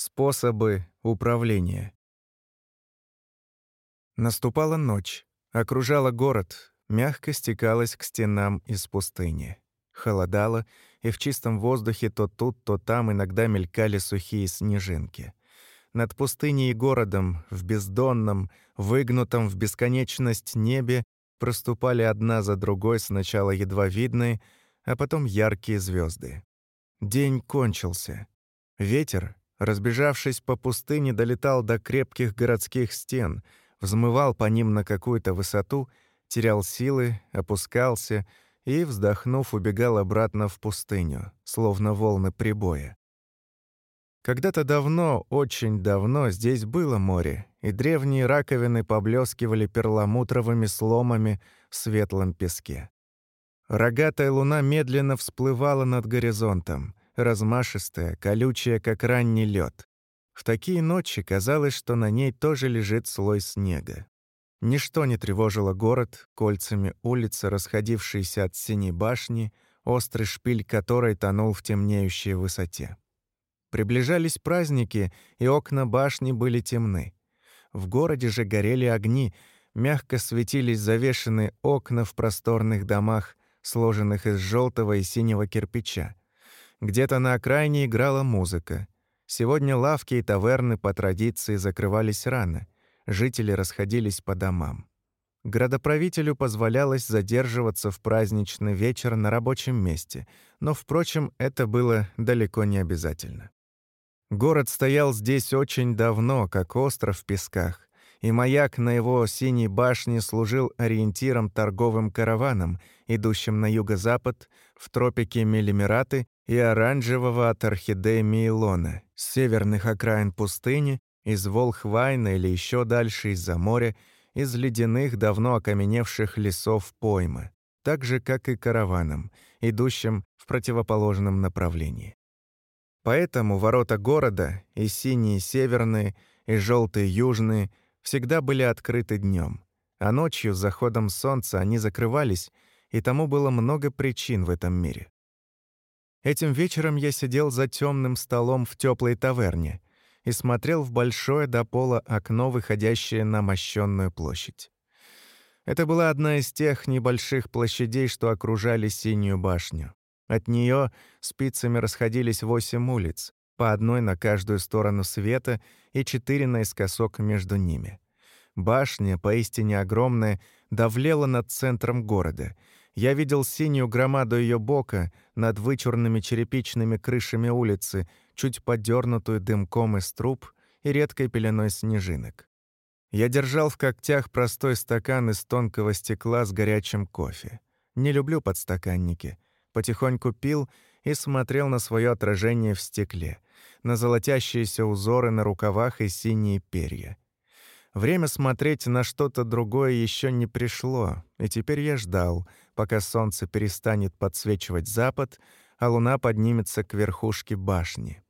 Способы управления. Наступала ночь, окружала город, мягко стекалась к стенам из пустыни. Холодало, и в чистом воздухе то тут, то там иногда мелькали сухие снежинки. Над пустыней и городом, в бездонном, выгнутом в бесконечность небе, проступали одна за другой сначала едва видные, а потом яркие звезды. День кончился. Ветер, разбежавшись по пустыне, долетал до крепких городских стен, взмывал по ним на какую-то высоту, терял силы, опускался и, вздохнув, убегал обратно в пустыню, словно волны прибоя. Когда-то давно, очень давно здесь было море, и древние раковины поблескивали перламутровыми сломами в светлом песке. Рогатая луна медленно всплывала над горизонтом размашистая, колючая, как ранний лед. В такие ночи казалось, что на ней тоже лежит слой снега. Ничто не тревожило город, кольцами улицы, расходившиеся от синей башни, острый шпиль которой тонул в темнеющей высоте. Приближались праздники, и окна башни были темны. В городе же горели огни, мягко светились завешенные окна в просторных домах, сложенных из желтого и синего кирпича. Где-то на окраине играла музыка. Сегодня лавки и таверны по традиции закрывались рано. Жители расходились по домам. Градоправителю позволялось задерживаться в праздничный вечер на рабочем месте, но, впрочем, это было далеко не обязательно. Город стоял здесь очень давно, как остров в песках, и маяк на его синей башне служил ориентиром торговым караванам, идущим на юго-запад, в тропике Мелимираты и оранжевого от орхидеи Мейлона, с северных окраин пустыни, из Волхвайна или еще дальше из-за моря, из ледяных, давно окаменевших лесов поймы, так же, как и караваном, идущим в противоположном направлении. Поэтому ворота города, и синие северные, и желтые южные, всегда были открыты днем, а ночью с заходом солнца они закрывались, и тому было много причин в этом мире. Этим вечером я сидел за темным столом в теплой таверне и смотрел в большое до пола окно, выходящее на мощенную площадь. Это была одна из тех небольших площадей, что окружали Синюю башню. От нее спицами расходились восемь улиц, по одной на каждую сторону света и четыре наискосок между ними. Башня, поистине огромная, давлела над центром города — я видел синюю громаду ее бока над вычурными черепичными крышами улицы, чуть подернутую дымком из труб и редкой пеленой снежинок. Я держал в когтях простой стакан из тонкого стекла с горячим кофе. Не люблю подстаканники. Потихоньку пил и смотрел на свое отражение в стекле, на золотящиеся узоры на рукавах и синие перья. Время смотреть на что-то другое еще не пришло, и теперь я ждал, пока солнце перестанет подсвечивать запад, а луна поднимется к верхушке башни.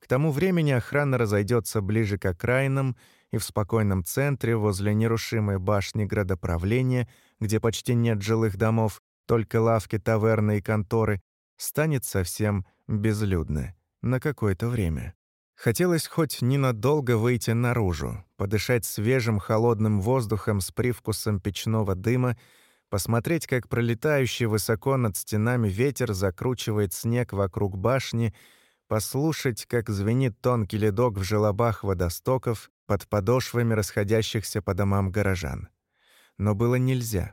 К тому времени охрана разойдется ближе к окраинам, и в спокойном центре, возле нерушимой башни градоправления, где почти нет жилых домов, только лавки, таверны и конторы, станет совсем безлюдно на какое-то время. Хотелось хоть ненадолго выйти наружу, подышать свежим холодным воздухом с привкусом печного дыма, посмотреть, как пролетающий высоко над стенами ветер закручивает снег вокруг башни, послушать, как звенит тонкий ледок в желобах водостоков под подошвами расходящихся по домам горожан. Но было нельзя.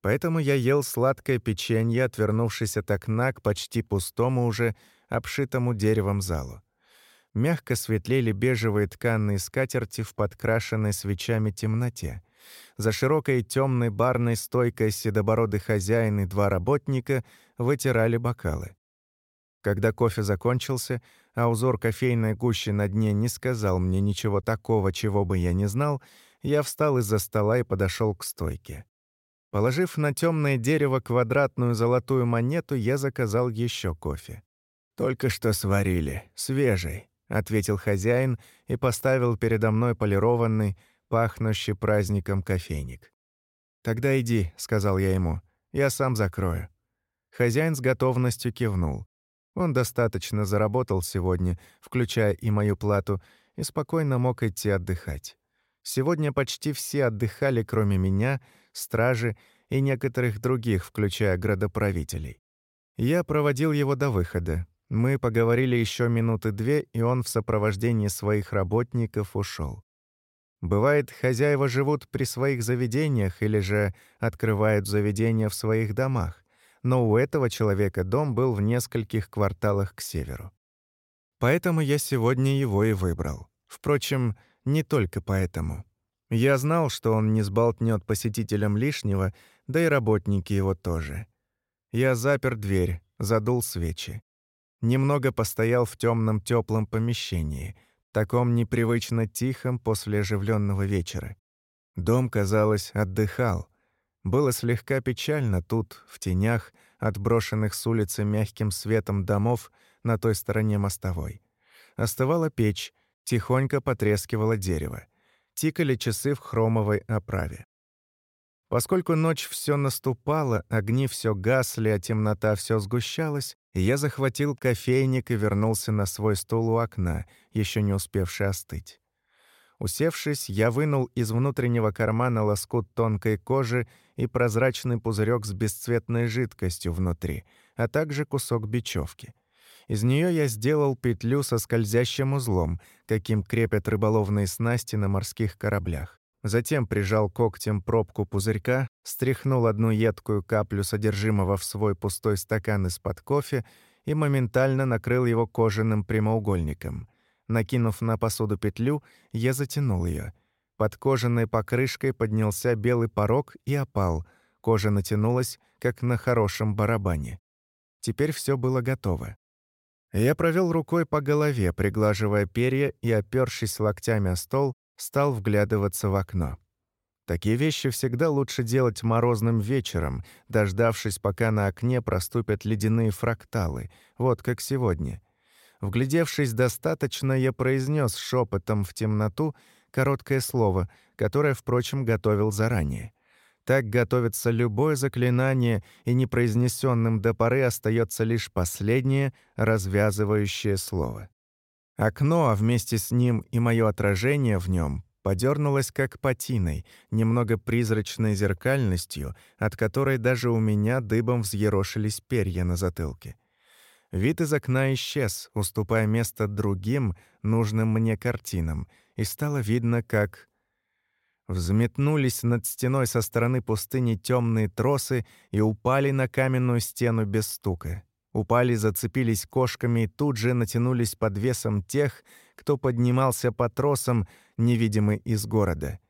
Поэтому я ел сладкое печенье, отвернувшись от окна к почти пустому уже, обшитому деревом залу. Мягко светлели бежевые тканные скатерти в подкрашенной свечами темноте. За широкой темной барной стойкой седобородый хозяин и два работника вытирали бокалы. Когда кофе закончился, а узор кофейной гущи на дне не сказал мне ничего такого, чего бы я не знал, я встал из-за стола и подошел к стойке. Положив на темное дерево квадратную золотую монету, я заказал еще кофе. «Только что сварили, свежий», — ответил хозяин и поставил передо мной полированный, пахнущий праздником кофейник. «Тогда иди», — сказал я ему, — «я сам закрою». Хозяин с готовностью кивнул. Он достаточно заработал сегодня, включая и мою плату, и спокойно мог идти отдыхать. Сегодня почти все отдыхали, кроме меня, стражи и некоторых других, включая градоправителей. Я проводил его до выхода. Мы поговорили еще минуты две, и он в сопровождении своих работников ушел. Бывает, хозяева живут при своих заведениях или же открывают заведения в своих домах, но у этого человека дом был в нескольких кварталах к северу. Поэтому я сегодня его и выбрал. Впрочем, не только поэтому. Я знал, что он не сболтнет посетителям лишнего, да и работники его тоже. Я запер дверь, задул свечи. Немного постоял в темном теплом помещении — таком непривычно тихом после оживленного вечера. Дом, казалось, отдыхал. Было слегка печально тут, в тенях, отброшенных с улицы мягким светом домов на той стороне мостовой. Остывала печь, тихонько потрескивало дерево. Тикали часы в хромовой оправе. Поскольку ночь все наступала, огни все гасли, а темнота все сгущалась, я захватил кофейник и вернулся на свой стул у окна, еще не успевший остыть. Усевшись, я вынул из внутреннего кармана лоскут тонкой кожи и прозрачный пузырек с бесцветной жидкостью внутри, а также кусок бечевки. Из нее я сделал петлю со скользящим узлом, каким крепят рыболовные снасти на морских кораблях. Затем прижал когтем пробку пузырька, стряхнул одну едкую каплю содержимого в свой пустой стакан из-под кофе и моментально накрыл его кожаным прямоугольником. Накинув на посуду петлю, я затянул ее. Под кожаной покрышкой поднялся белый порог и опал. Кожа натянулась, как на хорошем барабане. Теперь все было готово. Я провел рукой по голове, приглаживая перья и, опершись локтями о стол, стал вглядываться в окно. Такие вещи всегда лучше делать морозным вечером, дождавшись, пока на окне проступят ледяные фракталы, вот как сегодня. Вглядевшись достаточно, я произнес шепотом в темноту короткое слово, которое, впрочем, готовил заранее. Так готовится любое заклинание, и непроизнесенным до поры остается лишь последнее развязывающее слово. Окно, а вместе с ним и мое отражение в нем подернулось как патиной, немного призрачной зеркальностью, от которой даже у меня дыбом взъерошились перья на затылке. Вид из окна исчез, уступая место другим, нужным мне картинам, и стало видно, как... Взметнулись над стеной со стороны пустыни темные тросы и упали на каменную стену без стука. Упали, зацепились кошками и тут же натянулись под весом тех, кто поднимался по тросам, невидимый из города.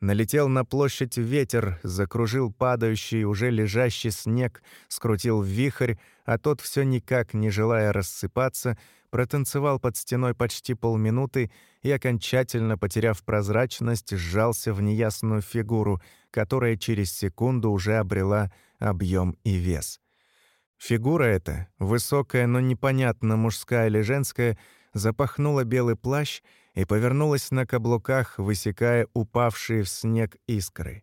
Налетел на площадь ветер, закружил падающий, уже лежащий снег, скрутил вихрь, а тот все никак, не желая рассыпаться, протанцевал под стеной почти полминуты и, окончательно потеряв прозрачность, сжался в неясную фигуру, которая через секунду уже обрела объем и вес — Фигура эта, высокая, но непонятно мужская или женская, запахнула белый плащ и повернулась на каблуках, высекая упавшие в снег искры.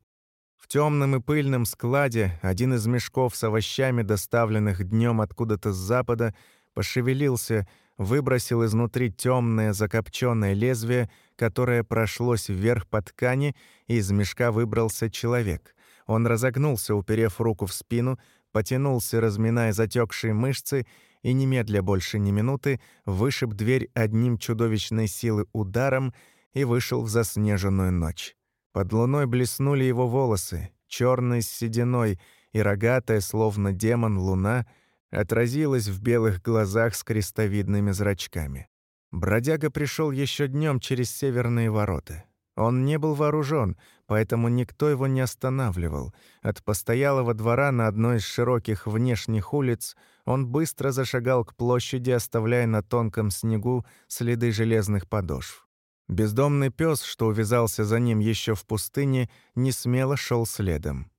В темном и пыльном складе один из мешков с овощами, доставленных днем откуда-то с запада, пошевелился, выбросил изнутри темное закопченное лезвие, которое прошлось вверх по ткани, и из мешка выбрался человек. Он разогнулся, уперев руку в спину, потянулся, разминая затекшие мышцы, и немедля больше ни минуты вышиб дверь одним чудовищной силы ударом и вышел в заснеженную ночь. Под луной блеснули его волосы, черные с сединой, и рогатая, словно демон, луна отразилась в белых глазах с крестовидными зрачками. Бродяга пришел еще днем через северные ворота. Он не был вооружен, поэтому никто его не останавливал. От постоялого двора на одной из широких внешних улиц он быстро зашагал к площади, оставляя на тонком снегу следы железных подошв. Бездомный пес, что увязался за ним еще в пустыне, не смело шел следом.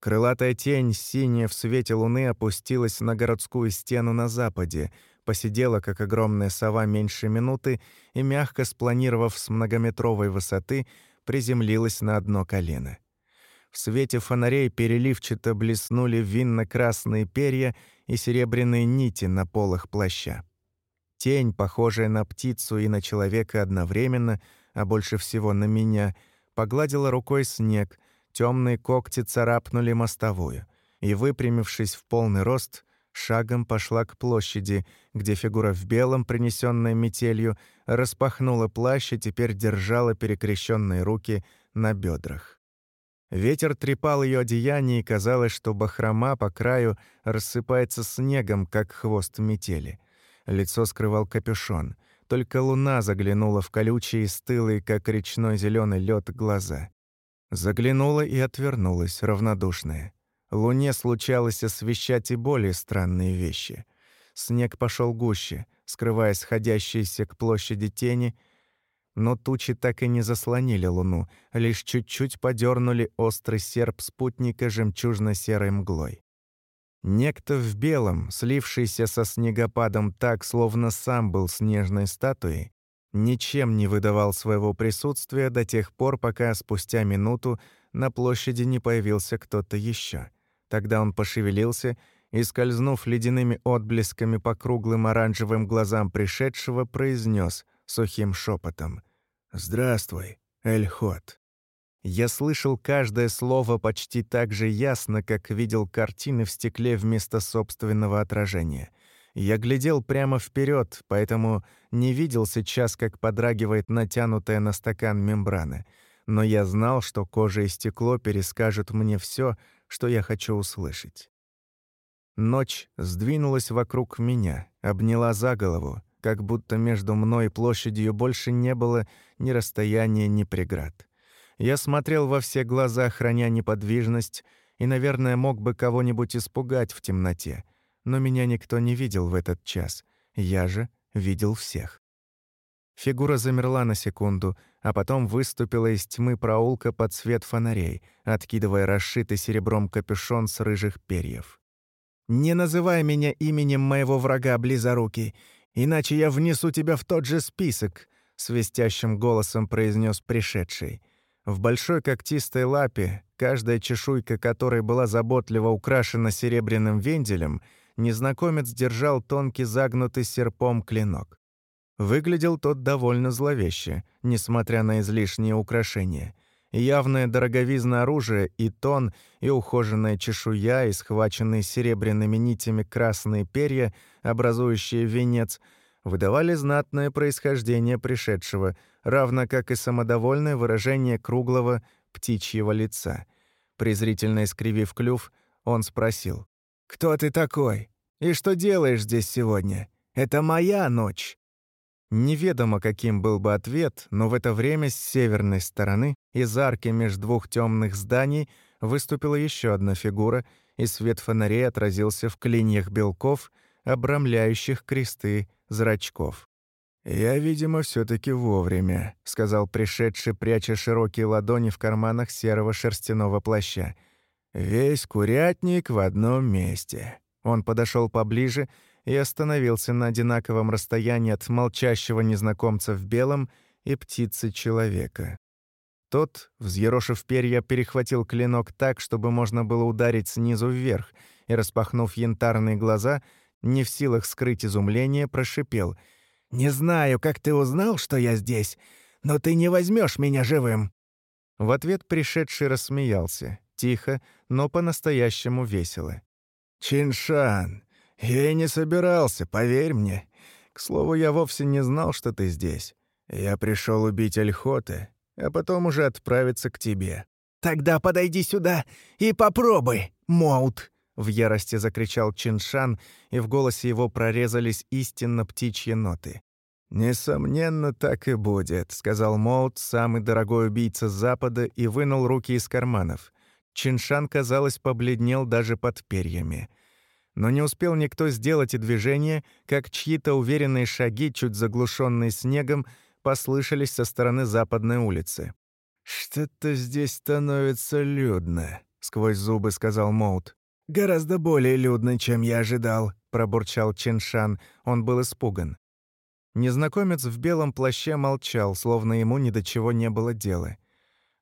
Крылатая тень, синяя в свете луны, опустилась на городскую стену на западе — посидела, как огромная сова, меньше минуты и, мягко спланировав с многометровой высоты, приземлилась на одно колено. В свете фонарей переливчато блеснули винно-красные перья и серебряные нити на полах плаща. Тень, похожая на птицу и на человека одновременно, а больше всего на меня, погладила рукой снег, темные когти царапнули мостовую, и, выпрямившись в полный рост, шагом пошла к площади, где фигура в белом, принесенная метелью, распахнула плащ и теперь держала перекрещенные руки на бедрах. Ветер трепал ее одеяние, и казалось, что бахрома по краю рассыпается снегом, как хвост метели. Лицо скрывал капюшон. Только луна заглянула в колючие, стылые, как речной зеленый лед, глаза. Заглянула и отвернулась, равнодушная. Луне случалось освещать и более странные вещи. Снег пошел гуще, скрывая сходящиеся к площади тени — но тучи так и не заслонили луну, лишь чуть-чуть подернули острый серп спутника жемчужно-серой мглой. Некто в белом, слившийся со снегопадом так, словно сам был снежной статуей, ничем не выдавал своего присутствия до тех пор, пока спустя минуту на площади не появился кто-то еще. Тогда он пошевелился и, скользнув ледяными отблесками по круглым оранжевым глазам пришедшего, произнес сухим шепотом. «Здравствуй, Эльхот». Я слышал каждое слово почти так же ясно, как видел картины в стекле вместо собственного отражения. Я глядел прямо вперед, поэтому не видел сейчас, как подрагивает натянутая на стакан мембрана. Но я знал, что кожа и стекло перескажут мне все, что я хочу услышать. Ночь сдвинулась вокруг меня, обняла за голову, как будто между мной и площадью больше не было ни расстояния, ни преград. Я смотрел во все глаза, храня неподвижность, и, наверное, мог бы кого-нибудь испугать в темноте, но меня никто не видел в этот час. Я же видел всех. Фигура замерла на секунду, а потом выступила из тьмы проулка под свет фонарей, откидывая расшитый серебром капюшон с рыжих перьев. «Не называй меня именем моего врага, близорукий иначе я внесу тебя в тот же список», — свистящим голосом произнес пришедший. В большой когтистой лапе, каждая чешуйка которой была заботливо украшена серебряным венделем, незнакомец держал тонкий загнутый серпом клинок. Выглядел тот довольно зловеще, несмотря на излишние украшения. Явное дороговизна оружия и тон, и ухоженная чешуя, и схваченные серебряными нитями красные перья, образующие венец, выдавали знатное происхождение пришедшего, равно как и самодовольное выражение круглого птичьего лица. Презрительно искривив клюв, он спросил. «Кто ты такой? И что делаешь здесь сегодня? Это моя ночь!» Неведомо, каким был бы ответ, но в это время с северной стороны, из арки между двух темных зданий, выступила еще одна фигура, и свет фонарей отразился в клиньях белков, обрамляющих кресты зрачков. «Я, видимо, все таки вовремя», — сказал пришедший, пряча широкие ладони в карманах серого шерстяного плаща. «Весь курятник в одном месте». Он подошел поближе и остановился на одинаковом расстоянии от молчащего незнакомца в белом и птицы-человека. Тот, взъерошив перья, перехватил клинок так, чтобы можно было ударить снизу вверх, и, распахнув янтарные глаза, не в силах скрыть изумление, прошипел. «Не знаю, как ты узнал, что я здесь, но ты не возьмешь меня живым!» В ответ пришедший рассмеялся, тихо, но по-настоящему весело. «Чиншан, «Я и не собирался, поверь мне. К слову, я вовсе не знал, что ты здесь. Я пришел убить Альхота, а потом уже отправиться к тебе». «Тогда подойди сюда и попробуй, Моут!» В ярости закричал Чиншан, и в голосе его прорезались истинно птичьи ноты. «Несомненно, так и будет», — сказал Моут, самый дорогой убийца Запада, и вынул руки из карманов. Чиншан, казалось, побледнел даже под перьями но не успел никто сделать и движение, как чьи-то уверенные шаги, чуть заглушенные снегом, послышались со стороны западной улицы. «Что-то здесь становится людно», — сквозь зубы сказал Моут. «Гораздо более людно, чем я ожидал», — пробурчал Чиншан. Он был испуган. Незнакомец в белом плаще молчал, словно ему ни до чего не было дела.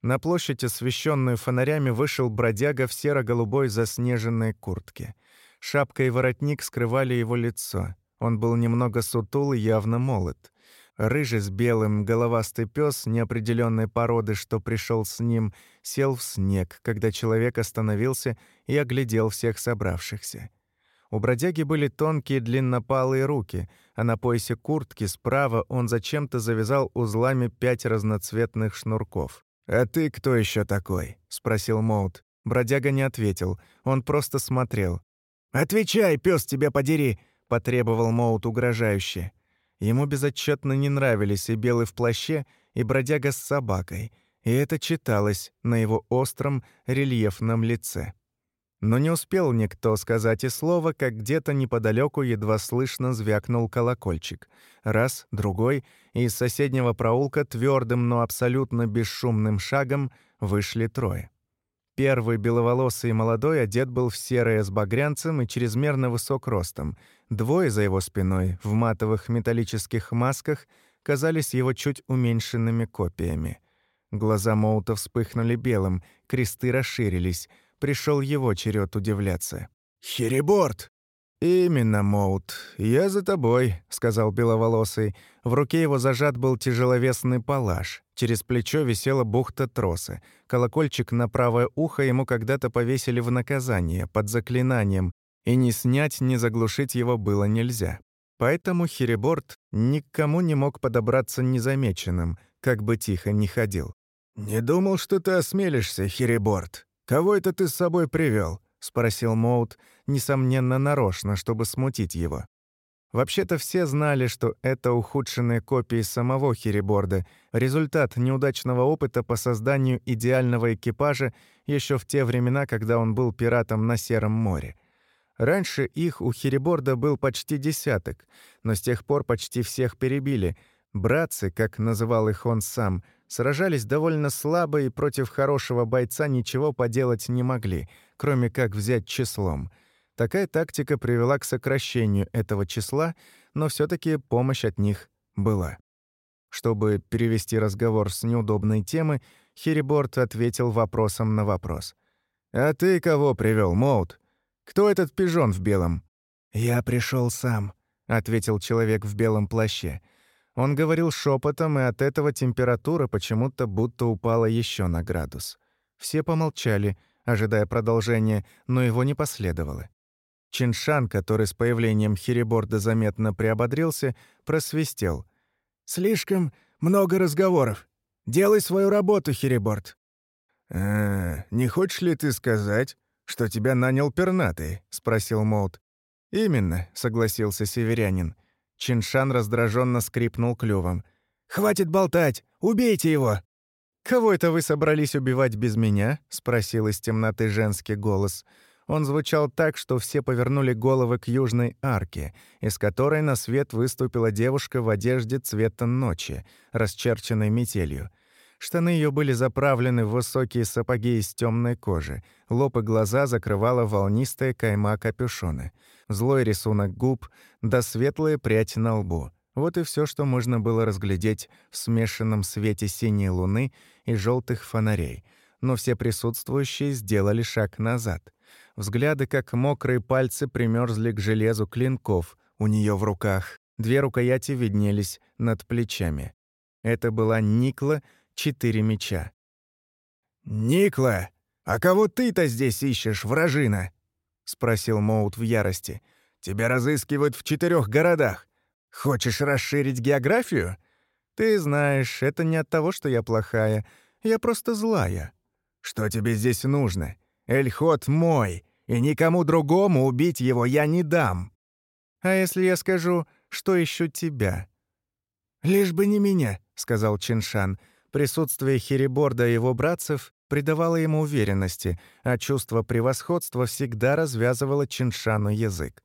На площадь, освещенную фонарями, вышел бродяга в серо-голубой заснеженной куртке. Шапка и воротник скрывали его лицо. Он был немного сутул и явно молод. Рыжий с белым головастый пес неопределенной породы, что пришел с ним, сел в снег, когда человек остановился и оглядел всех собравшихся. У бродяги были тонкие длиннопалые руки, а на поясе куртки справа он зачем-то завязал узлами пять разноцветных шнурков. «А ты кто еще такой?» — спросил Моут. Бродяга не ответил, он просто смотрел. «Отвечай, пес тебя подери!» — потребовал Моут угрожающе. Ему безотчетно не нравились и белый в плаще, и бродяга с собакой, и это читалось на его остром рельефном лице. Но не успел никто сказать и слова, как где-то неподалеку едва слышно звякнул колокольчик. Раз, другой, и из соседнего проулка твердым, но абсолютно бесшумным шагом вышли трое. Первый беловолосый и молодой одет был в серое с багрянцем и чрезмерно высок ростом. Двое за его спиной, в матовых металлических масках, казались его чуть уменьшенными копиями. Глаза Моута вспыхнули белым, кресты расширились — пришел его черед удивляться. «Хереборд!» «Именно, Моут. Я за тобой», — сказал беловолосый. В руке его зажат был тяжеловесный палаш. Через плечо висела бухта троса. Колокольчик на правое ухо ему когда-то повесили в наказание, под заклинанием, и ни снять, ни заглушить его было нельзя. Поэтому Хереборд никому не мог подобраться незамеченным, как бы тихо ни ходил. «Не думал, что ты осмелишься, Хереборд», «Кого это ты с собой привел? спросил Моут, несомненно, нарочно, чтобы смутить его. Вообще-то все знали, что это ухудшенные копии самого Хериборда, результат неудачного опыта по созданию идеального экипажа еще в те времена, когда он был пиратом на Сером море. Раньше их у Хериборда был почти десяток, но с тех пор почти всех перебили. Братцы, как называл их он сам — сражались довольно слабо и против хорошего бойца ничего поделать не могли, кроме как взять числом. Такая тактика привела к сокращению этого числа, но все таки помощь от них была. Чтобы перевести разговор с неудобной темы, Хериборд ответил вопросом на вопрос. «А ты кого привел, Моут? Кто этот пижон в белом?» «Я пришел сам», — ответил человек в белом плаще. Он говорил шепотом, и от этого температура почему-то будто упала еще на градус. Все помолчали, ожидая продолжения, но его не последовало. Чиншан, который с появлением Хириборда заметно приободрился, просвистел. «Слишком много разговоров. Делай свою работу, Хириборд». «А, не хочешь ли ты сказать, что тебя нанял пернатый?» — спросил Молт. «Именно», — согласился северянин. Чиншан раздраженно скрипнул клювом. «Хватит болтать! Убейте его!» «Кого это вы собрались убивать без меня?» — спросил из темноты женский голос. Он звучал так, что все повернули головы к южной арке, из которой на свет выступила девушка в одежде цвета ночи, расчерченной метелью. Штаны ее были заправлены в высокие сапоги из темной кожи. Лоб и глаза закрывала волнистая кайма капюшона. Злой рисунок губ, да светлая прядь на лбу. Вот и все, что можно было разглядеть в смешанном свете синей луны и желтых фонарей. Но все присутствующие сделали шаг назад. Взгляды, как мокрые пальцы, примерзли к железу клинков у нее в руках. Две рукояти виднелись над плечами. Это была Никла — четыре меча. «Никла, а кого ты-то здесь ищешь, вражина?» — спросил Моут в ярости. «Тебя разыскивают в четырех городах. Хочешь расширить географию? Ты знаешь, это не от того, что я плохая. Я просто злая. Что тебе здесь нужно? Эльхот мой, и никому другому убить его я не дам. А если я скажу, что ищу тебя?» «Лишь бы не меня», — сказал Чиншан. Присутствие Хериборда и его братцев придавало ему уверенности, а чувство превосходства всегда развязывало Чиншану язык.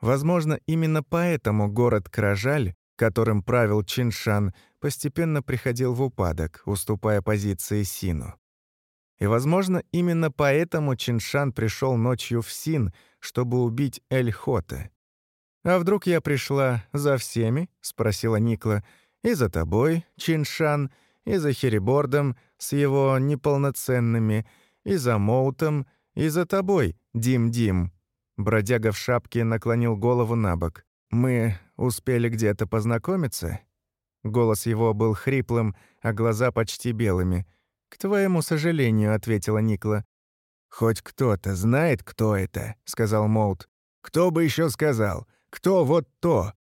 Возможно, именно поэтому город Кражаль, которым правил Чиншан, постепенно приходил в упадок, уступая позиции Сину. И, возможно, именно поэтому Чиншан пришел ночью в Син, чтобы убить Эль-Хота. «А вдруг я пришла за всеми?» — спросила Никла — и за тобой, Чиншан, и за Херибордом с его неполноценными, и за Моутом, и за тобой, Дим-Дим». Бродяга в шапке наклонил голову на бок. «Мы успели где-то познакомиться?» Голос его был хриплым, а глаза почти белыми. «К твоему сожалению», — ответила Никла. «Хоть кто-то знает, кто это», — сказал Моут. «Кто бы еще сказал? Кто вот то?»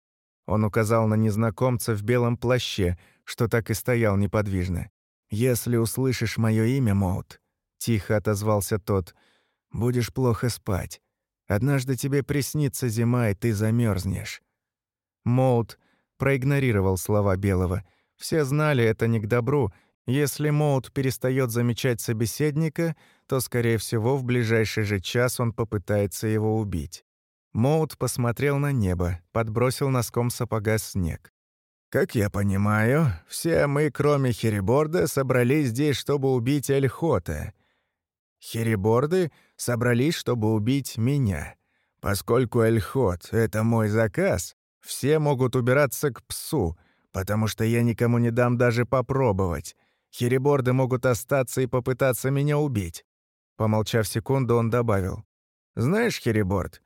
Он указал на незнакомца в белом плаще, что так и стоял неподвижно. «Если услышишь мое имя, Моут», — тихо отозвался тот, — «будешь плохо спать. Однажды тебе приснится зима, и ты замерзнешь. Моут проигнорировал слова Белого. Все знали, это не к добру. Если Моут перестает замечать собеседника, то, скорее всего, в ближайший же час он попытается его убить. Моут посмотрел на небо, подбросил носком сапога снег. «Как я понимаю, все мы, кроме Хериборда, собрались здесь, чтобы убить Эльхота. Хериборды собрались, чтобы убить меня. Поскольку Эльхот — это мой заказ, все могут убираться к псу, потому что я никому не дам даже попробовать. Хериборды могут остаться и попытаться меня убить». Помолчав секунду, он добавил. «Знаешь, Хериборд,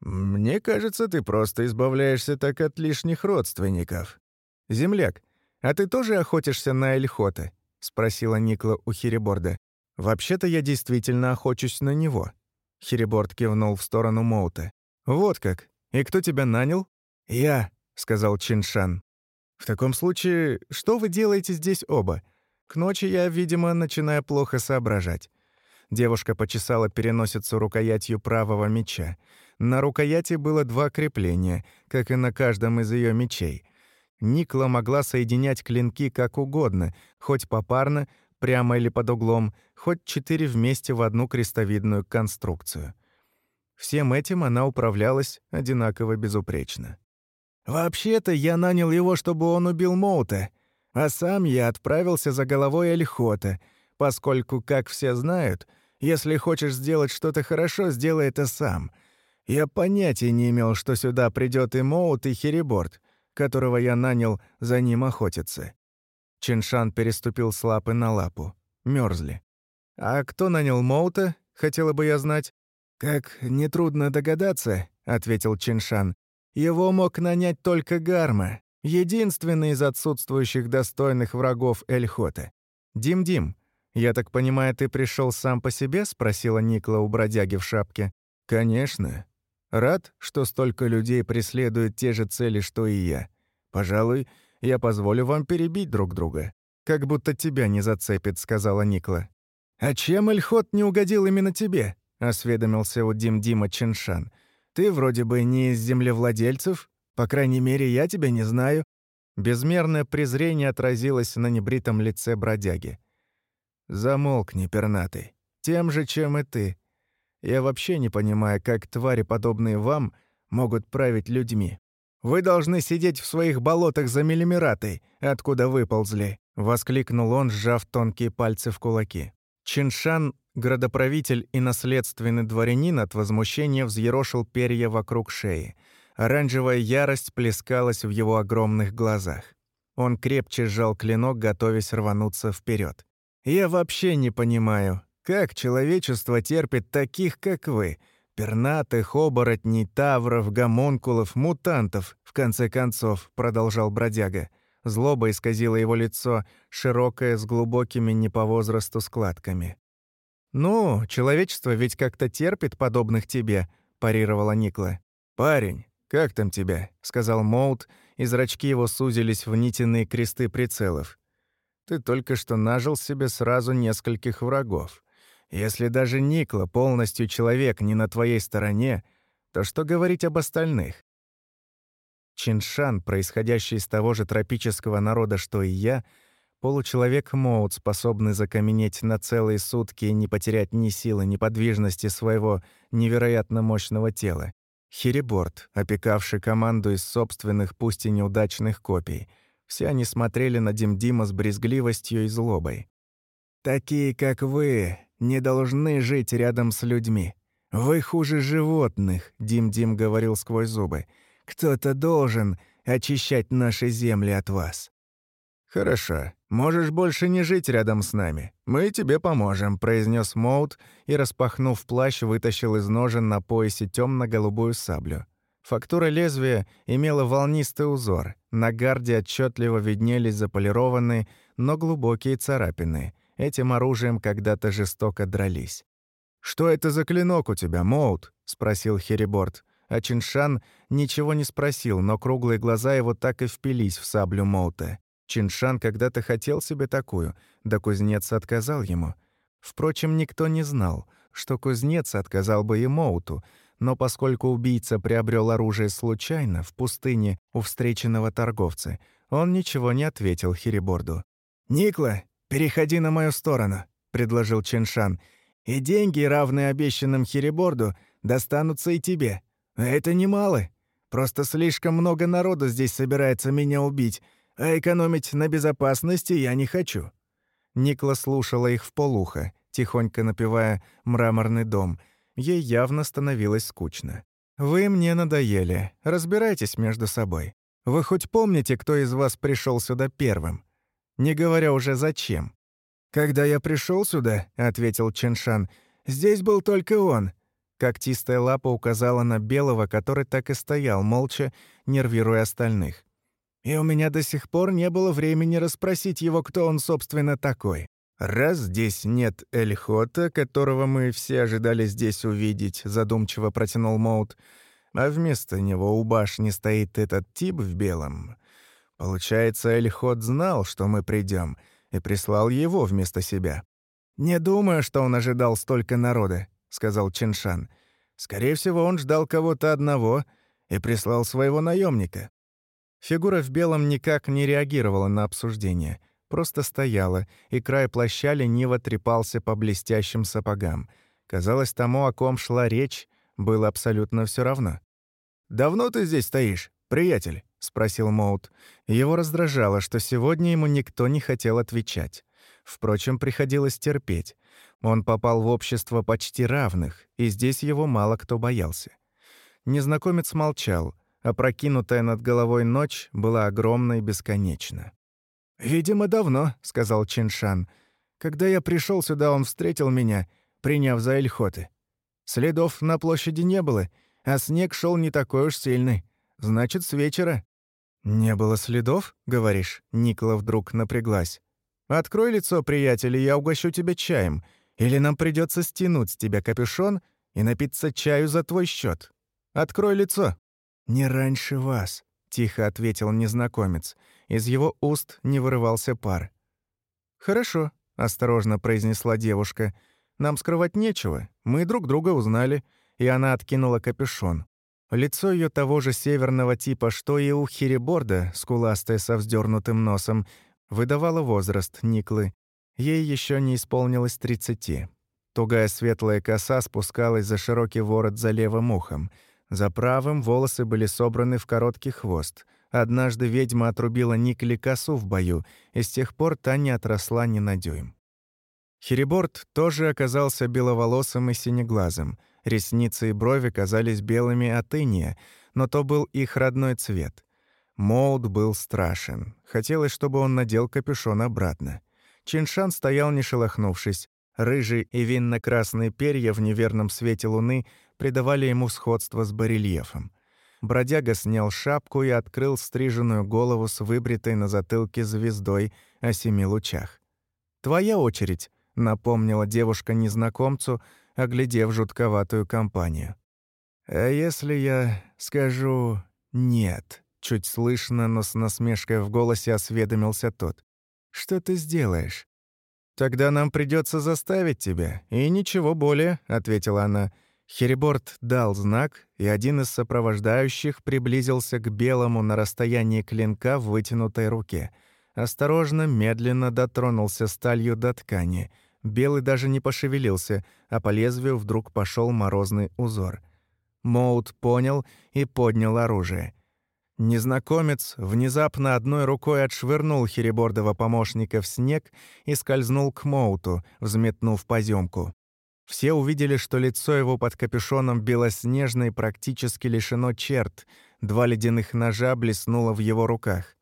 мне кажется, ты просто избавляешься так от лишних родственников. Земляк, а ты тоже охотишься на Эльхота? спросила Никла у Хериборда. Вообще-то я действительно охочусь на него. Хериборд кивнул в сторону Моута. Вот как. И кто тебя нанял? Я, сказал Чиншан. В таком случае, что вы делаете здесь оба? К ночи я, видимо, начинаю плохо соображать. Девушка почесала переносицу рукоятью правого меча. На рукояти было два крепления, как и на каждом из ее мечей. Никла могла соединять клинки как угодно, хоть попарно, прямо или под углом, хоть четыре вместе в одну крестовидную конструкцию. Всем этим она управлялась одинаково безупречно. «Вообще-то я нанял его, чтобы он убил Моута, а сам я отправился за головой Эльхота, поскольку, как все знают, если хочешь сделать что-то хорошо, сделай это сам — я понятия не имел, что сюда придет и Моут, и Хериборд, которого я нанял за ним охотиться. Чиншан переступил с лапы на лапу. Мерзли. «А кто нанял Моута, хотела бы я знать?» «Как нетрудно догадаться», — ответил Чиншан. «Его мог нанять только Гарма, единственный из отсутствующих достойных врагов Эльхота. Дим-Дим, я так понимаю, ты пришел сам по себе?» — спросила Никла у бродяги в шапке. «Конечно. Рад, что столько людей преследуют те же цели, что и я. Пожалуй, я позволю вам перебить друг друга. Как будто тебя не зацепит», — сказала Никла. «А чем Эльхот не угодил именно тебе?» — осведомился у Дим Дима Чиншан. «Ты вроде бы не из землевладельцев. По крайней мере, я тебя не знаю». Безмерное презрение отразилось на небритом лице бродяги. «Замолкни, пернатый. Тем же, чем и ты. Я вообще не понимаю, как твари, подобные вам, могут править людьми. Вы должны сидеть в своих болотах за миллимератой, откуда выползли», — воскликнул он, сжав тонкие пальцы в кулаки. Чиншан, градоправитель и наследственный дворянин от возмущения взъерошил перья вокруг шеи. Оранжевая ярость плескалась в его огромных глазах. Он крепче сжал клинок, готовясь рвануться вперед. «Я вообще не понимаю, как человечество терпит таких, как вы, пернатых, оборотней, тавров, гомонкулов, мутантов, в конце концов, продолжал бродяга. Злоба исказила его лицо, широкое, с глубокими не по возрасту складками. «Ну, человечество ведь как-то терпит подобных тебе», — парировала Никла. «Парень, как там тебя?» — сказал Моут, и зрачки его сузились в нитиные кресты прицелов. «Ты только что нажил себе сразу нескольких врагов. Если даже Никла полностью человек не на твоей стороне, то что говорить об остальных? Чиншан, происходящий из того же тропического народа, что и я, получеловек Моут, способный закаменеть на целые сутки и не потерять ни силы, ни подвижности своего невероятно мощного тела. Хириборд, опекавший команду из собственных, пусть и неудачных копий. Все они смотрели на Димдима с брезгливостью и злобой. «Такие, как вы, не должны жить рядом с людьми. Вы хуже животных», — Дим-Дим говорил сквозь зубы. «Кто-то должен очищать наши земли от вас». «Хорошо. Можешь больше не жить рядом с нами. Мы тебе поможем», — произнес Моут и, распахнув плащ, вытащил из ножен на поясе темно голубую саблю. Фактура лезвия имела волнистый узор. На гарде отчетливо виднелись заполированные, но глубокие царапины. Этим оружием когда-то жестоко дрались. «Что это за клинок у тебя, Моут?» — спросил Хериборд. А Чиншан ничего не спросил, но круглые глаза его так и впились в саблю Моута. Чиншан когда-то хотел себе такую, да кузнец отказал ему. Впрочем, никто не знал, что кузнец отказал бы и Моуту, но поскольку убийца приобрел оружие случайно, в пустыне у встреченного торговца, он ничего не ответил Хириборду. «Никла, переходи на мою сторону», — предложил Чиншан, «и деньги, равные обещанным Хириборду, достанутся и тебе. Это немало. Просто слишком много народу здесь собирается меня убить, а экономить на безопасности я не хочу». Никла слушала их в полухо, тихонько напевая «Мраморный дом», Ей явно становилось скучно. «Вы мне надоели. Разбирайтесь между собой. Вы хоть помните, кто из вас пришел сюда первым? Не говоря уже зачем». «Когда я пришел сюда», — ответил Ченшан, — «здесь был только он». Когтистая лапа указала на белого, который так и стоял, молча, нервируя остальных. «И у меня до сих пор не было времени расспросить его, кто он, собственно, такой. «Раз здесь нет Эльхота, которого мы все ожидали здесь увидеть», — задумчиво протянул Моут, «а вместо него у башни стоит этот тип в белом. Получается, Эльхот знал, что мы придем, и прислал его вместо себя». «Не думаю, что он ожидал столько народа», — сказал Чиншан. «Скорее всего, он ждал кого-то одного и прислал своего наемника. Фигура в белом никак не реагировала на обсуждение — просто стояла, и край плаща лениво трепался по блестящим сапогам. Казалось, тому, о ком шла речь, было абсолютно все равно. «Давно ты здесь стоишь, приятель?» — спросил Моут. Его раздражало, что сегодня ему никто не хотел отвечать. Впрочем, приходилось терпеть. Он попал в общество почти равных, и здесь его мало кто боялся. Незнакомец молчал, а прокинутая над головой ночь была огромна и бесконечна. «Видимо, давно», — сказал Чиншан. «Когда я пришел сюда, он встретил меня, приняв за Эльхоты. Следов на площади не было, а снег шел не такой уж сильный. Значит, с вечера». «Не было следов, говоришь?» — Никола вдруг напряглась. «Открой лицо, приятель, и я угощу тебя чаем. Или нам придется стянуть с тебя капюшон и напиться чаю за твой счет. Открой лицо». «Не раньше вас», — тихо ответил незнакомец. Из его уст не вырывался пар. «Хорошо», — осторожно произнесла девушка. «Нам скрывать нечего. Мы друг друга узнали». И она откинула капюшон. Лицо ее того же северного типа, что и у Хириборда, скуластое со вздернутым носом, выдавало возраст Никлы. Ей еще не исполнилось тридцати. Тугая светлая коса спускалась за широкий ворот за левым ухом. За правым волосы были собраны в короткий хвост — Однажды ведьма отрубила Никле косу в бою, и с тех пор та не отросла ни на дюйм. Хериборд тоже оказался беловолосым и синеглазым. Ресницы и брови казались белыми от иния, но то был их родной цвет. Молд был страшен. Хотелось, чтобы он надел капюшон обратно. Чиншан стоял, не шелохнувшись. Рыжие и винно-красные перья в неверном свете луны придавали ему сходство с барельефом. Бродяга снял шапку и открыл стриженную голову с выбритой на затылке звездой о семи лучах. «Твоя очередь», — напомнила девушка незнакомцу, оглядев жутковатую компанию. «А если я скажу «нет», — чуть слышно, но с насмешкой в голосе осведомился тот. «Что ты сделаешь?» «Тогда нам придется заставить тебя, и ничего более», — ответила она, — Хериборд дал знак, и один из сопровождающих приблизился к белому на расстоянии клинка в вытянутой руке. Осторожно, медленно дотронулся сталью до ткани. Белый даже не пошевелился, а по лезвию вдруг пошел морозный узор. Моут понял и поднял оружие. Незнакомец внезапно одной рукой отшвырнул Херибордова помощника в снег и скользнул к Моуту, взметнув поземку. Все увидели, что лицо его под капюшоном белоснежно и практически лишено черт. Два ледяных ножа блеснуло в его руках.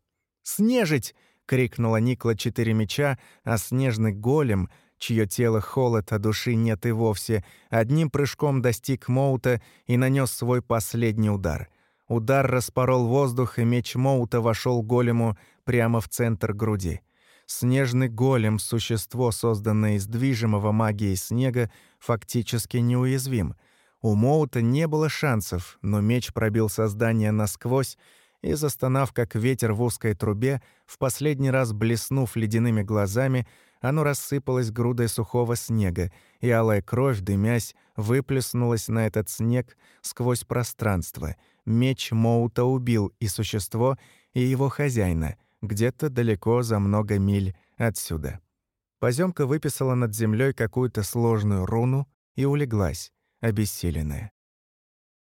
«Снежить!» —— крикнула Никла четыре меча, а снежный голем, чье тело холод, а души нет и вовсе, одним прыжком достиг Моута и нанес свой последний удар. Удар распорол воздух, и меч Моута вошел голему прямо в центр груди. Снежный голем, существо, созданное из движимого магией снега, фактически неуязвим. У Моута не было шансов, но меч пробил создание насквозь, и, застонав, как ветер в узкой трубе, в последний раз блеснув ледяными глазами, оно рассыпалось грудой сухого снега, и алая кровь, дымясь, выплеснулась на этот снег сквозь пространство. Меч Моута убил и существо, и его хозяина, где-то далеко за много миль отсюда. Поземка выписала над землей какую-то сложную руну и улеглась, обессиленная.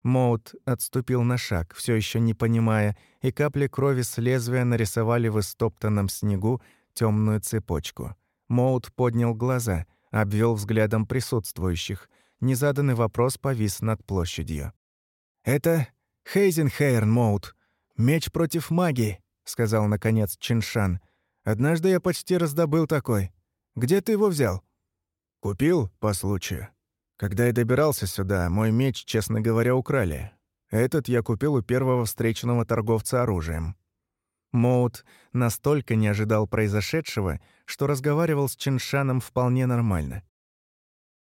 Моут отступил на шаг, все еще не понимая, и капли крови с лезвия нарисовали в истоптанном снегу темную цепочку. Моут поднял глаза, обвел взглядом присутствующих. Незаданный вопрос повис над площадью. «Это Хейзенхейрн, Моут. Меч против магии», — сказал, наконец, Чиншан. «Однажды я почти раздобыл такой. Где ты его взял?» «Купил, по случаю. Когда я добирался сюда, мой меч, честно говоря, украли. Этот я купил у первого встречного торговца оружием. Моут настолько не ожидал произошедшего, что разговаривал с Чиншаном вполне нормально.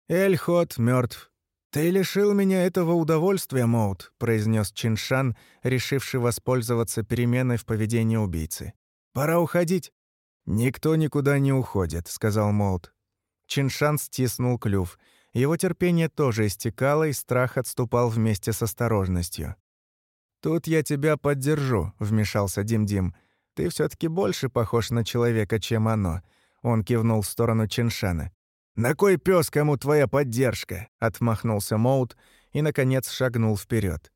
«Эльхот мертв. Ты лишил меня этого удовольствия, Моут», — произнес Чиншан, решивший воспользоваться переменой в поведении убийцы. «Пора уходить». «Никто никуда не уходит», — сказал Моут. Чиншан стиснул клюв — его терпение тоже истекало, и страх отступал вместе с осторожностью. «Тут я тебя поддержу», — вмешался Дим-Дим. «Ты все таки больше похож на человека, чем оно». Он кивнул в сторону Чиншана. «На кой пес кому твоя поддержка?» — отмахнулся Моут и, наконец, шагнул вперед.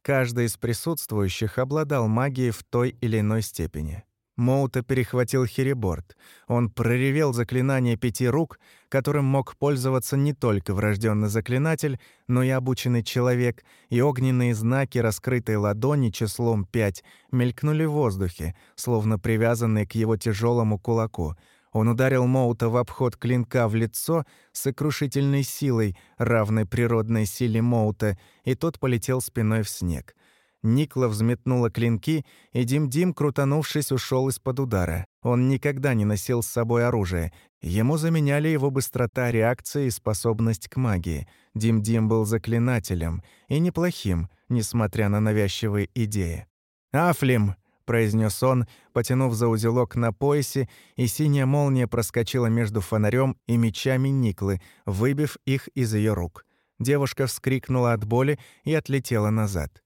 Каждый из присутствующих обладал магией в той или иной степени. Моута перехватил хереборд. Он проревел заклинание пяти рук, которым мог пользоваться не только врожденный заклинатель, но и обученный человек, и огненные знаки раскрытой ладони числом пять мелькнули в воздухе, словно привязанные к его тяжелому кулаку. Он ударил Моута в обход клинка в лицо с сокрушительной силой, равной природной силе Моута, и тот полетел спиной в снег. Никла взметнула клинки, и Дим-Дим, крутанувшись, ушел из-под удара. Он никогда не носил с собой оружие. Ему заменяли его быстрота реакции и способность к магии. Дим-Дим был заклинателем, и неплохим, несмотря на навязчивые идеи. «Афлим!» — произнес он, потянув за узелок на поясе, и синяя молния проскочила между фонарем и мечами Никлы, выбив их из ее рук. Девушка вскрикнула от боли и отлетела назад.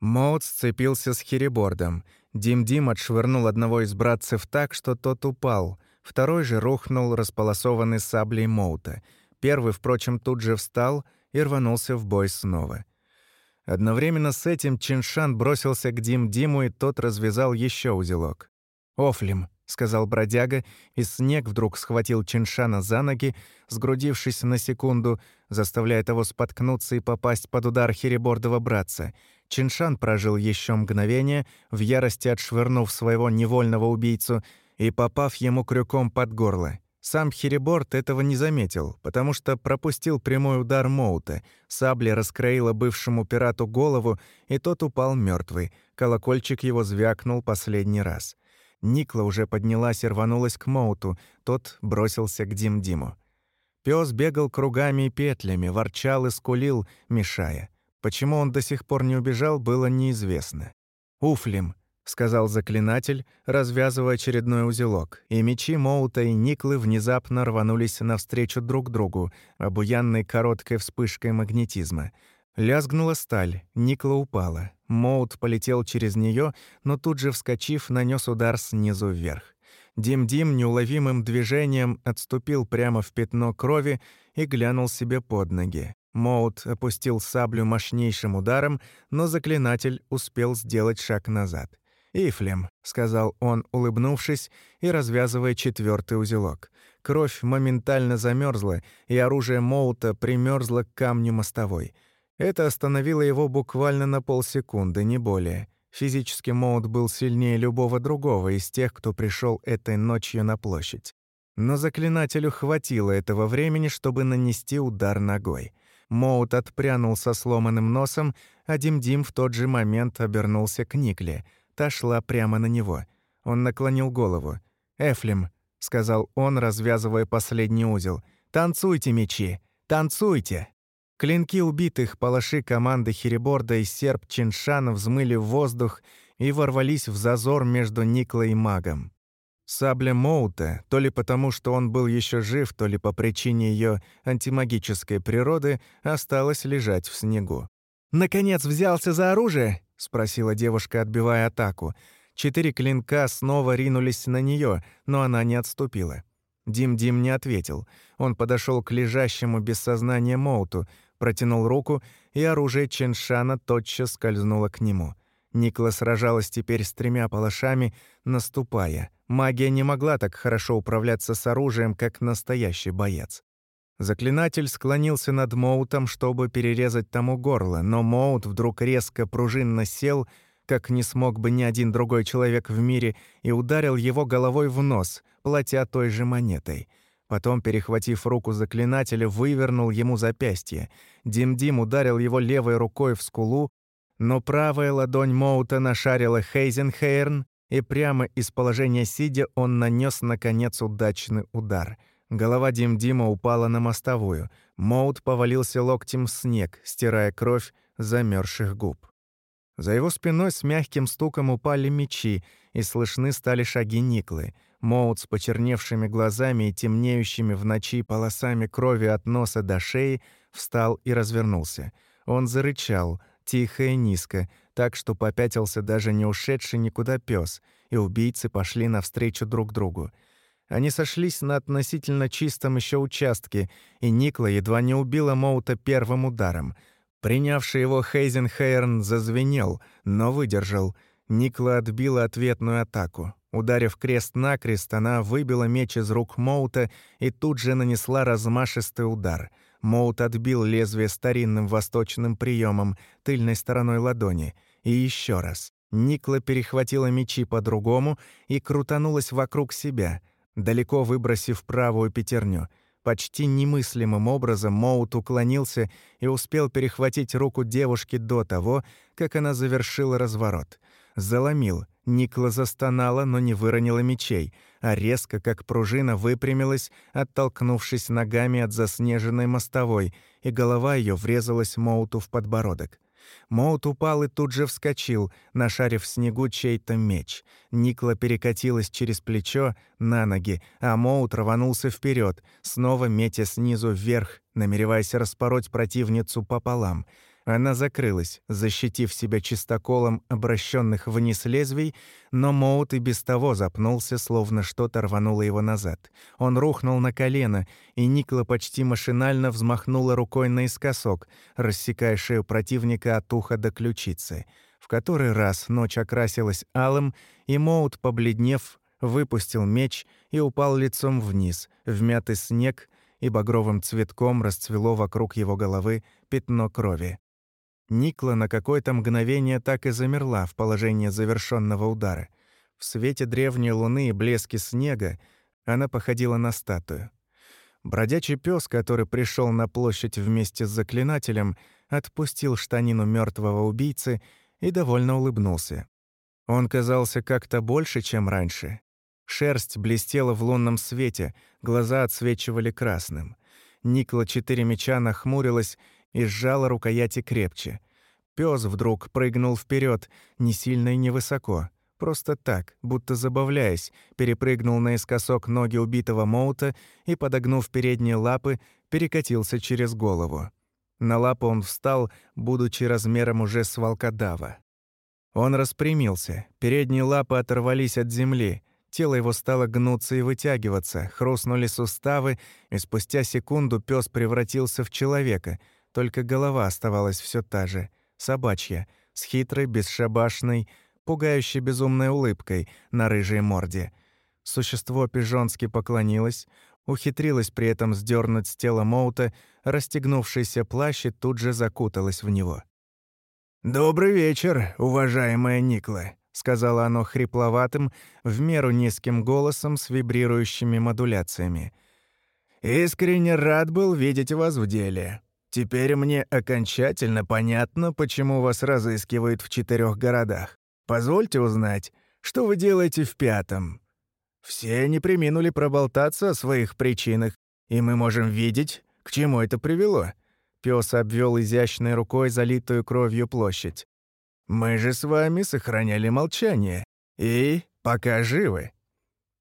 Моут сцепился с херебордом. Дим-Дим отшвырнул одного из братцев так, что тот упал. Второй же рухнул, располосованный саблей Моута. Первый, впрочем, тут же встал и рванулся в бой снова. Одновременно с этим Чиншан бросился к Дим-Диму, и тот развязал еще узелок. «Офлим», — сказал бродяга, и снег вдруг схватил Чиншана за ноги, сгрудившись на секунду, заставляя того споткнуться и попасть под удар херебордова братца — Чиншан прожил еще мгновение, в ярости отшвырнув своего невольного убийцу и попав ему крюком под горло. Сам Хереборд этого не заметил, потому что пропустил прямой удар Моута. Сабля раскроила бывшему пирату голову, и тот упал мертвый. Колокольчик его звякнул последний раз. Никла уже поднялась и рванулась к Моуту, тот бросился к Дим-Диму. Пёс бегал кругами и петлями, ворчал и скулил, мешая. Почему он до сих пор не убежал, было неизвестно. «Уфлим», — сказал заклинатель, развязывая очередной узелок, и мечи Моута и Никлы внезапно рванулись навстречу друг другу, обуянной короткой вспышкой магнетизма. Лязгнула сталь, Никла упала. Моут полетел через нее, но тут же, вскочив, нанес удар снизу вверх. Дим-Дим неуловимым движением отступил прямо в пятно крови и глянул себе под ноги. Моут опустил саблю мощнейшим ударом, но заклинатель успел сделать шаг назад. «Ифлем», — сказал он, улыбнувшись и развязывая четвертый узелок. Кровь моментально замерзла, и оружие Моута примерзло к камню мостовой. Это остановило его буквально на полсекунды, не более. Физически Моут был сильнее любого другого из тех, кто пришел этой ночью на площадь. Но заклинателю хватило этого времени, чтобы нанести удар ногой. Моут отпрянул со сломанным носом, а Дим-Дим в тот же момент обернулся к Никле. Та шла прямо на него. Он наклонил голову. «Эфлим», — сказал он, развязывая последний узел, — «танцуйте, мечи! Танцуйте!» Клинки убитых палаши команды Хереборда и серп Чиншана взмыли в воздух и ворвались в зазор между Никлой и магом. Сабля Моута, то ли потому, что он был еще жив, то ли по причине ее антимагической природы, осталась лежать в снегу. «Наконец взялся за оружие?» — спросила девушка, отбивая атаку. Четыре клинка снова ринулись на нее, но она не отступила. Дим-Дим не ответил. Он подошел к лежащему без сознания Моуту, протянул руку, и оружие Ченшана тотчас скользнуло к нему. Никла сражалась теперь с тремя палашами, наступая. Магия не могла так хорошо управляться с оружием, как настоящий боец. Заклинатель склонился над Моутом, чтобы перерезать тому горло, но Моут вдруг резко пружинно сел, как не смог бы ни один другой человек в мире, и ударил его головой в нос, платя той же монетой. Потом, перехватив руку заклинателя, вывернул ему запястье. Дим-Дим ударил его левой рукой в скулу, но правая ладонь Моута нашарила Хейзенхейрн, и прямо из положения сидя он нанес наконец удачный удар. Голова Дим-Дима упала на мостовую. Моут повалился локтем в снег, стирая кровь замерзших губ. За его спиной с мягким стуком упали мечи, и слышны стали шаги Никлы. Моут с почерневшими глазами и темнеющими в ночи полосами крови от носа до шеи встал и развернулся. Он зарычал, тихо и низко, так что попятился даже не ушедший никуда пес, и убийцы пошли навстречу друг другу. Они сошлись на относительно чистом еще участке, и Никла едва не убила Моута первым ударом. Принявший его Хейзенхейрн зазвенел, но выдержал. Никла отбила ответную атаку. Ударив крест-накрест, она выбила меч из рук Моута и тут же нанесла размашистый удар — Моут отбил лезвие старинным восточным приемом, тыльной стороной ладони. И еще раз. Никла перехватила мечи по-другому и крутанулась вокруг себя, далеко выбросив правую пятерню. Почти немыслимым образом Моут уклонился и успел перехватить руку девушки до того, как она завершила разворот. Заломил — Никла застонала, но не выронила мечей, а резко, как пружина, выпрямилась, оттолкнувшись ногами от заснеженной мостовой, и голова ее врезалась Моуту в подбородок. Моут упал и тут же вскочил, нашарив в снегу чей-то меч. Никла перекатилась через плечо на ноги, а Моут рванулся вперед, снова метя снизу вверх, намереваясь распороть противницу пополам — она закрылась, защитив себя чистоколом обращенных вниз лезвий, но Моут и без того запнулся, словно что-то рвануло его назад. Он рухнул на колено, и Никла почти машинально взмахнула рукой наискосок, рассекая шею противника от уха до ключицы. В который раз ночь окрасилась алым, и Моут, побледнев, выпустил меч и упал лицом вниз, в мятый снег, и багровым цветком расцвело вокруг его головы пятно крови. Никла на какое-то мгновение так и замерла в положении завершенного удара. В свете древней луны и блеске снега она походила на статую. Бродячий пес, который пришел на площадь вместе с заклинателем, отпустил штанину мертвого убийцы и довольно улыбнулся. Он казался как-то больше, чем раньше. Шерсть блестела в лунном свете, глаза отсвечивали красным. Никла четыре меча нахмурилась и сжала рукояти крепче. Пёс вдруг прыгнул вперед, не сильно и невысоко. Просто так, будто забавляясь, перепрыгнул наискосок ноги убитого Моута и, подогнув передние лапы, перекатился через голову. На лапу он встал, будучи размером уже с волкодава. Он распрямился, передние лапы оторвались от земли, тело его стало гнуться и вытягиваться, хрустнули суставы, и спустя секунду пес превратился в человека — только голова оставалась все та же, собачья, с хитрой, бесшабашной, пугающей безумной улыбкой на рыжей морде. Существо пижонски поклонилось, ухитрилось при этом сдернуть с тела Моута расстегнувшийся плащ и тут же закуталось в него. «Добрый вечер, уважаемая Никла», — сказала оно хрипловатым, в меру низким голосом с вибрирующими модуляциями. «Искренне рад был видеть вас в деле. Теперь мне окончательно понятно, почему вас разыскивают в четырех городах. Позвольте узнать, что вы делаете в пятом?» Все не приминули проболтаться о своих причинах, и мы можем видеть, к чему это привело. Пёс обвел изящной рукой залитую кровью площадь. Мы же с вами сохраняли молчание. И пока живы.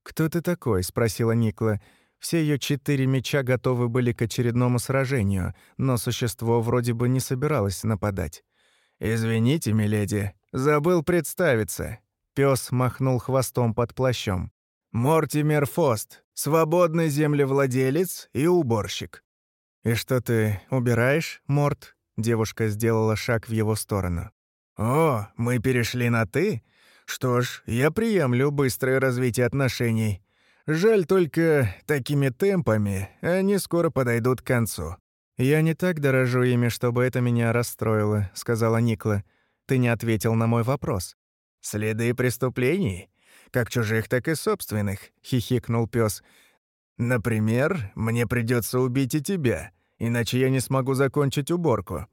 «Кто ты такой?» — спросила Никла. Все ее четыре меча готовы были к очередному сражению, но существо вроде бы не собиралось нападать. «Извините, миледи, забыл представиться». Пёс махнул хвостом под плащом. Мортимер Фост, свободный землевладелец и уборщик. «И что ты, убираешь, Морт?» Девушка сделала шаг в его сторону. «О, мы перешли на «ты»? Что ж, я приемлю быстрое развитие отношений. Жаль только, такими темпами они скоро подойдут к концу». «Я не так дорожу ими, чтобы это меня расстроило», — сказала Никла. «Ты не ответил на мой вопрос». «Следы преступлений? как чужих, так и собственных», — хихикнул пес. «Например, мне придется убить и тебя, иначе я не смогу закончить уборку».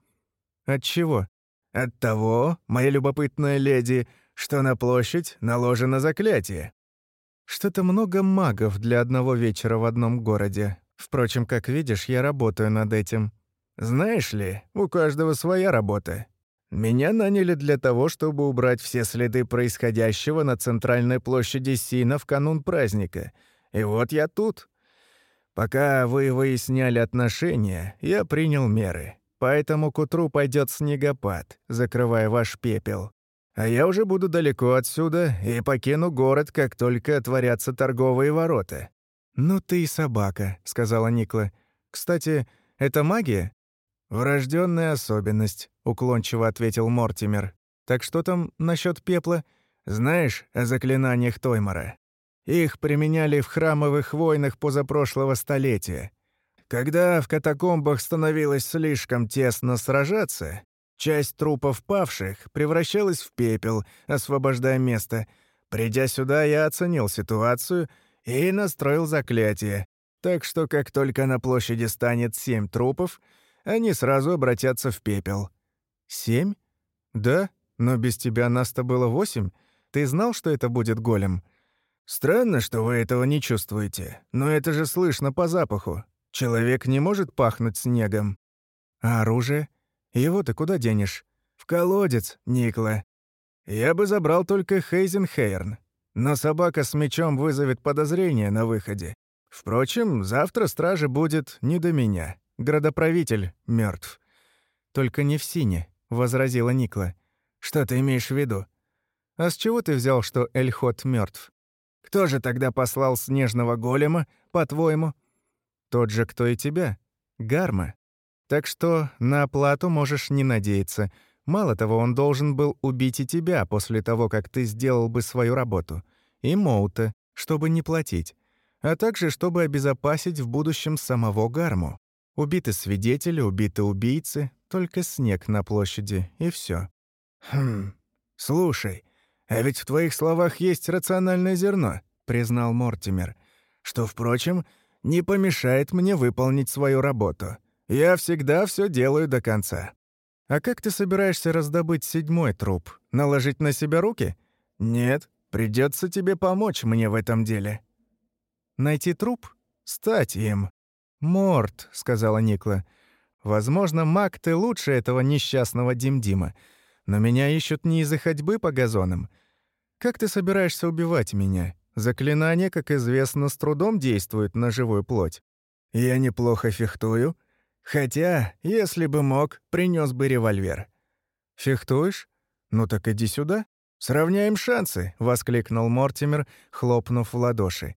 «От чего?» «От того, моя любопытная леди, что на площадь наложено заклятие». «Что-то много магов для одного вечера в одном городе. Впрочем, как видишь, я работаю над этим». «Знаешь ли, у каждого своя работа. Меня наняли для того, чтобы убрать все следы происходящего на центральной площади Сина в канун праздника. И вот я тут. Пока вы выясняли отношения, я принял меры. Поэтому к утру пойдет снегопад, закрывая ваш пепел. А я уже буду далеко отсюда и покину город, как только отворятся торговые ворота». «Ну ты и собака», — сказала Никла. «Кстати, это магия?» «Врожденная особенность», — уклончиво ответил Мортимер. «Так что там насчет пепла? Знаешь о заклинаниях Тоймара? Их применяли в храмовых войнах позапрошлого столетия. Когда в катакомбах становилось слишком тесно сражаться, часть трупов павших превращалась в пепел, освобождая место. Придя сюда, я оценил ситуацию и настроил заклятие. Так что как только на площади станет семь трупов — они сразу обратятся в пепел. Семь? Да, но без тебя нас-то было восемь. Ты знал, что это будет голем? Странно, что вы этого не чувствуете, но это же слышно по запаху. Человек не может пахнуть снегом. А оружие? Его ты куда денешь? В колодец, Никла. Я бы забрал только Хейзенхейрн, но собака с мечом вызовет подозрение на выходе. Впрочем, завтра стражи будет не до меня. Градоправитель мертв. «Только не в сине», — возразила Никла. «Что ты имеешь в виду?» «А с чего ты взял, что Эльхот мертв? Кто же тогда послал снежного голема, по-твоему?» «Тот же, кто и тебя. Гарма. Так что на оплату можешь не надеяться. Мало того, он должен был убить и тебя после того, как ты сделал бы свою работу. И Моута, чтобы не платить. А также, чтобы обезопасить в будущем самого Гарму. Убиты свидетели, убиты убийцы, только снег на площади, и все. «Хм, слушай, а ведь в твоих словах есть рациональное зерно», — признал Мортимер, «что, впрочем, не помешает мне выполнить свою работу. Я всегда все делаю до конца». «А как ты собираешься раздобыть седьмой труп? Наложить на себя руки?» «Нет, придется тебе помочь мне в этом деле». «Найти труп? Стать им», «Морт», — сказала Никла. «Возможно, маг ты лучше этого несчастного Димдима, но меня ищут не из-за ходьбы по газонам. Как ты собираешься убивать меня? Заклинание, как известно, с трудом действует на живую плоть. Я неплохо фехтую, хотя, если бы мог, принес бы револьвер». «Фехтуешь? Ну так иди сюда. Сравняем шансы», — воскликнул Мортимер, хлопнув в ладоши.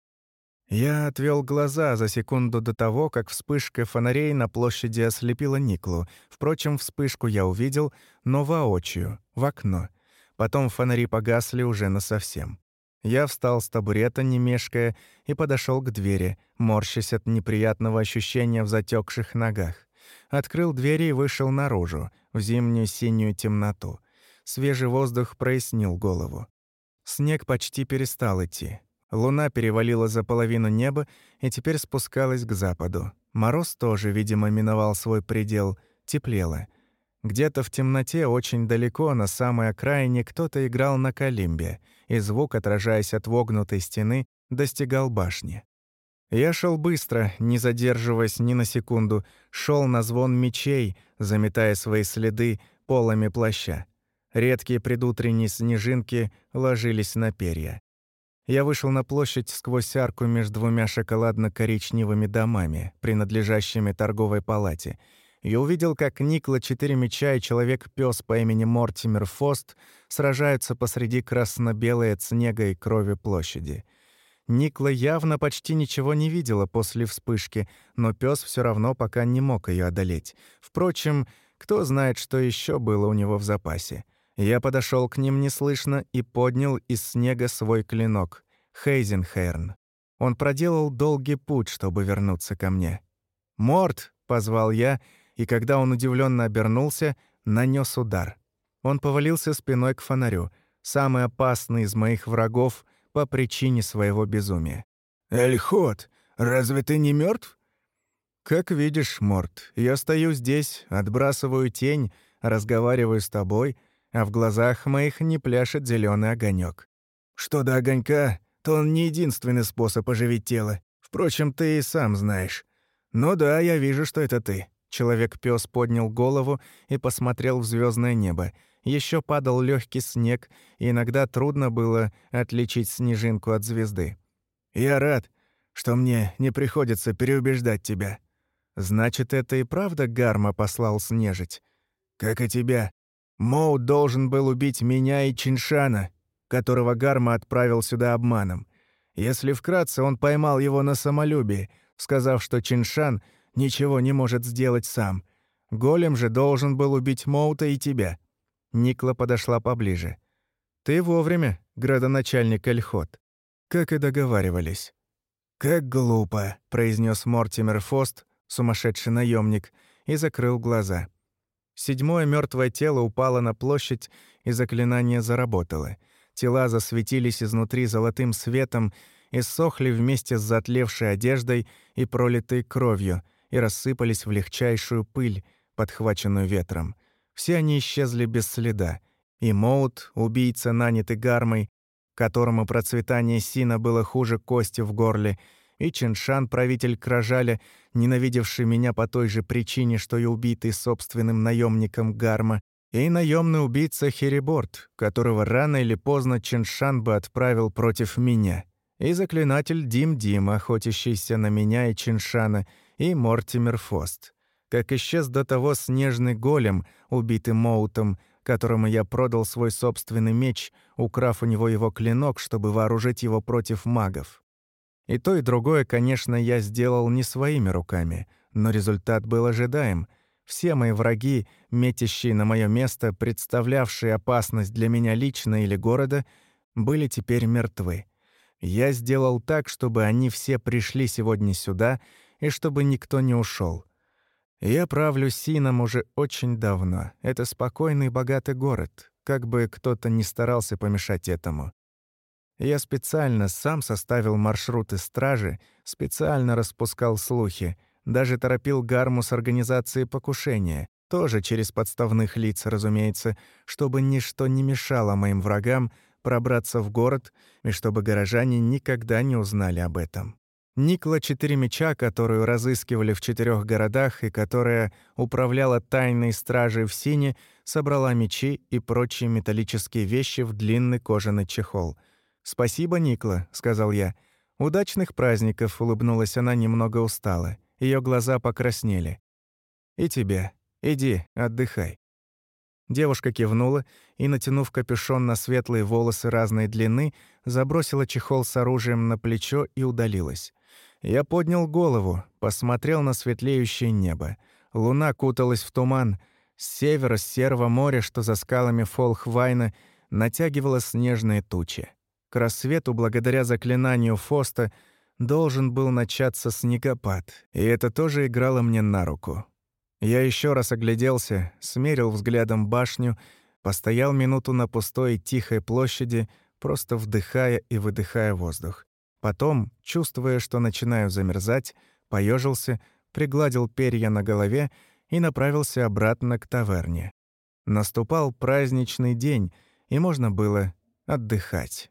Я отвел глаза за секунду до того, как вспышка фонарей на площади ослепила Никлу. Впрочем, вспышку я увидел, но воочию, в окно. Потом фонари погасли уже насовсем. Я встал с табурета, не мешкая, и подошел к двери, морщась от неприятного ощущения в затекших ногах. Открыл двери и вышел наружу, в зимнюю синюю темноту — свежий воздух прояснил голову. Снег почти перестал идти. Луна перевалила за половину неба и теперь спускалась к западу. Мороз тоже, видимо, миновал свой предел, теплело. Где-то в темноте, очень далеко, на самой окраине, кто-то играл на калимбе, и звук, отражаясь от вогнутой стены, достигал башни. Я шел быстро, не задерживаясь ни на секунду, шел на звон мечей, заметая свои следы полами плаща. Редкие предутренние снежинки ложились на перья. Я вышел на площадь сквозь арку между двумя шоколадно-коричневыми домами, принадлежащими торговой палате, и увидел, как Никла, четыре меча и человек пес по имени Мортимер Фост сражаются посреди красно-белой от снега и крови площади. Никла явно почти ничего не видела после вспышки, но пес все равно пока не мог ее одолеть. Впрочем, кто знает, что еще было у него в запасе. Я подошел к ним неслышно и поднял из снега свой клинок — Хейзенхерн. Он проделал долгий путь, чтобы вернуться ко мне. «Морт!» — позвал я, и когда он удивленно обернулся, нанес удар. Он повалился спиной к фонарю, самый опасный из моих врагов по причине своего безумия. «Эльхот, разве ты не мертв? «Как видишь, Морт, я стою здесь, отбрасываю тень, разговариваю с тобой — а в глазах моих не пляшет зеленый огонек. Что до огонька, то он не единственный способ оживить тело. Впрочем, ты и сам знаешь. Ну да, я вижу, что это ты. Человек пес поднял голову и посмотрел в звездное небо. Еще падал легкий снег, и иногда трудно было отличить снежинку от звезды. «Я рад, что мне не приходится переубеждать тебя». «Значит, это и правда Гарма послал снежить?» «Как и тебя. Моу должен был убить меня и Чиншана, которого Гарма отправил сюда обманом. Если вкратце, он поймал его на самолюбии, сказав, что Чиншан ничего не может сделать сам. Голем же должен был убить Моута и тебя. Никла подошла поближе. «Ты вовремя, градоначальник Эльхот. Как и договаривались». «Как глупо», — произнес Мортимер Фост, сумасшедший наемник, и закрыл глаза. Седьмое мертвое тело упало на площадь, и заклинание заработало. Тела засветились изнутри золотым светом и сохли вместе с затлевшей одеждой и пролитой кровью, и рассыпались в легчайшую пыль, подхваченную ветром. Все они исчезли без следа. И Моут, убийца, нанятый гармой, которому процветание Сина было хуже кости в горле, и Чиншан, правитель Кражаля, ненавидевший меня по той же причине, что и убитый собственным наемником Гарма, и наемный убийца Хериборд, которого рано или поздно Чиншан бы отправил против меня, и заклинатель Дим-Дим, охотящийся на меня и Чиншана, и Мортимер Фост. Как исчез до того снежный голем, убитый Моутом, которому я продал свой собственный меч, украв у него его клинок, чтобы вооружить его против магов. И то, и другое, конечно, я сделал не своими руками, но результат был ожидаем. Все мои враги, метящие на мое место, представлявшие опасность для меня лично или города, были теперь мертвы. Я сделал так, чтобы они все пришли сегодня сюда и чтобы никто не ушел. Я правлю Сином уже очень давно. Это спокойный богатый город, как бы кто-то ни старался помешать этому. Я специально сам составил маршруты стражи, специально распускал слухи, даже торопил Гарму с организацией покушения, тоже через подставных лиц, разумеется, чтобы ничто не мешало моим врагам пробраться в город и чтобы горожане никогда не узнали об этом. Никла Четыре Меча, которую разыскивали в четырех городах и которая управляла тайной стражей в Сине, собрала мечи и прочие металлические вещи в длинный кожаный чехол — «Спасибо, Никла», — сказал я. «Удачных праздников», — улыбнулась она немного устала. Ее глаза покраснели. «И тебе. Иди, отдыхай». Девушка кивнула и, натянув капюшон на светлые волосы разной длины, забросила чехол с оружием на плечо и удалилась. Я поднял голову, посмотрел на светлеющее небо. Луна куталась в туман. С севера, с серого моря, что за скалами Фолхвайна, натягивала снежные тучи. К рассвету, благодаря заклинанию Фоста, должен был начаться снегопад, и это тоже играло мне на руку. Я еще раз огляделся, смерил взглядом башню, Постоял минуту на пустой тихой площади, просто вдыхая и выдыхая воздух. Потом, чувствуя, что начинаю замерзать, поежился, пригладил перья на голове и направился обратно к таверне. Наступал праздничный день, и можно было отдыхать.